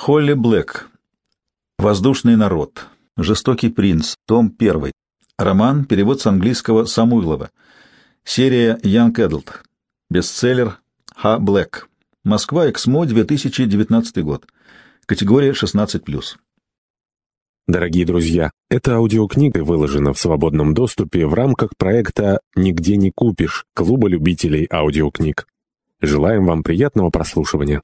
Холли Блэк. Воздушный народ. Жестокий принц. Том 1. Роман. Перевод с английского Самуилова. Серия Young Adult. Бестселлер Х. Блэк. Москва. Эксмо. 2019 год. Категория 16+. Дорогие друзья, эта аудиокнига выложена в свободном доступе в рамках проекта «Нигде не купишь» Клуба любителей аудиокниг. Желаем вам приятного прослушивания.